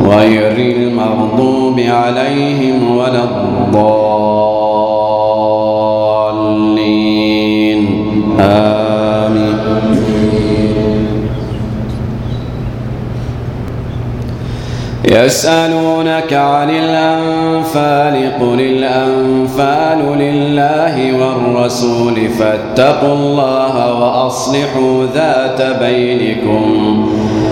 غير المغضوب عليهم ولا الضالين. آمين. يسألونك عن الأنفال قل الأنفال لله والرسول فاتقوا الله وأصلحوا ذات بينكم.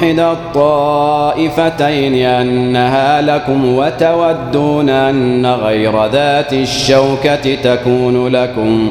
إحدى الطائفتين أنها لكم وتودون أن غير ذات الشوكة تكون لكم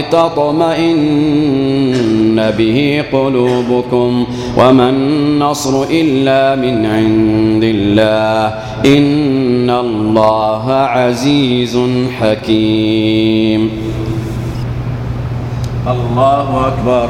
ولتطمئن به قلوبكم وما النصر إلا من عند الله إن الله عزيز حكيم. الله أكبر.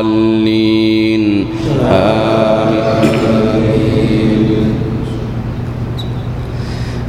الضالين. آمين.